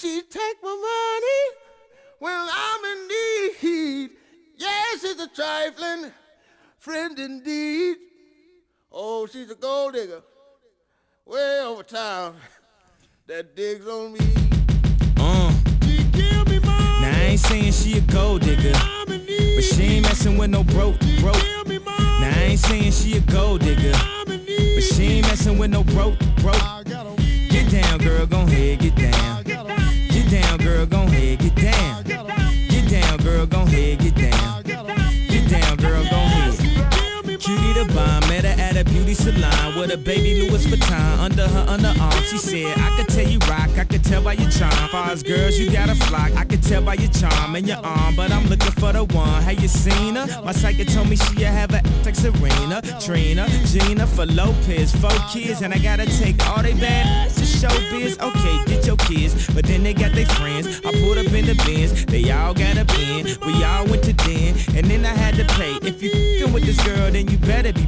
She take my money when I'm in need. Yes, she's a trifling friend indeed. Oh, she's a gold digger way over town that digs on me. Uh. Now I ain't saying she a gold digger, but she ain't messing with no broke, broke. Now I ain't saying she a gold digger, but she ain't messing with no broke, broke. A beauty salon with a baby Louis Vuitton under her underarm. She said, I could tell you rock, I could tell by your charm. Far as girls, you got a flock. I could tell by your charm and your arm, but I'm looking for the one. Have you seen her? My psychic told me she have a like Serena, Trina, Gina for Lopez, four kids, and I gotta take all they bad to show biz. Okay, get your kids, but then they got their friends. I pulled up in the bins, they all got a bin. We all went to den, and then I had to pay. If you fing with this girl, then you better be.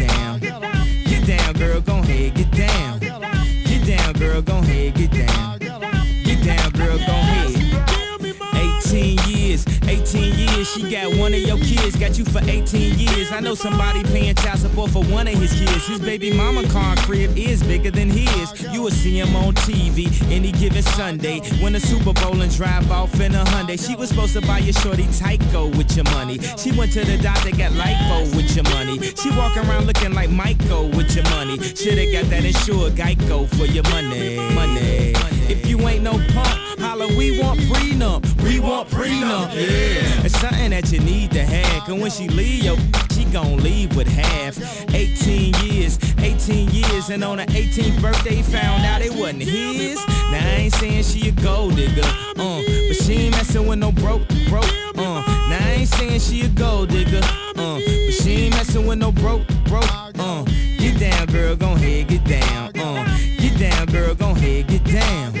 18 years. She got one of your kids, got you for 18 years. I know somebody paying child support for one of his kids. His baby mama car crib is bigger than his. You will see him on TV any given Sunday. Win a Super Bowl and drive off in a Hyundai. She was supposed to buy your shorty Tyco with your money. She went to the doctor, got lipo with your money. She walk around looking like Michael with your money. Shoulda got that insured Geico for your money. Money. If you ain't no punk, holla, we want prenup. We want prenup. Yeah. You need to have. Cause when she leave, yo, she gon' leave with half. 18 years, 18 years, and on her 18th birthday, found out it wasn't his. Now I ain't saying she a gold digger, uh, but she ain't messing with no broke, broke, uh. Now I ain't saying she a gold digger, uh, but she ain't messing with no broke, broke, uh. Get down, girl, gon' head, get down, uh. Get down, girl, gon' head, get down.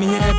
me.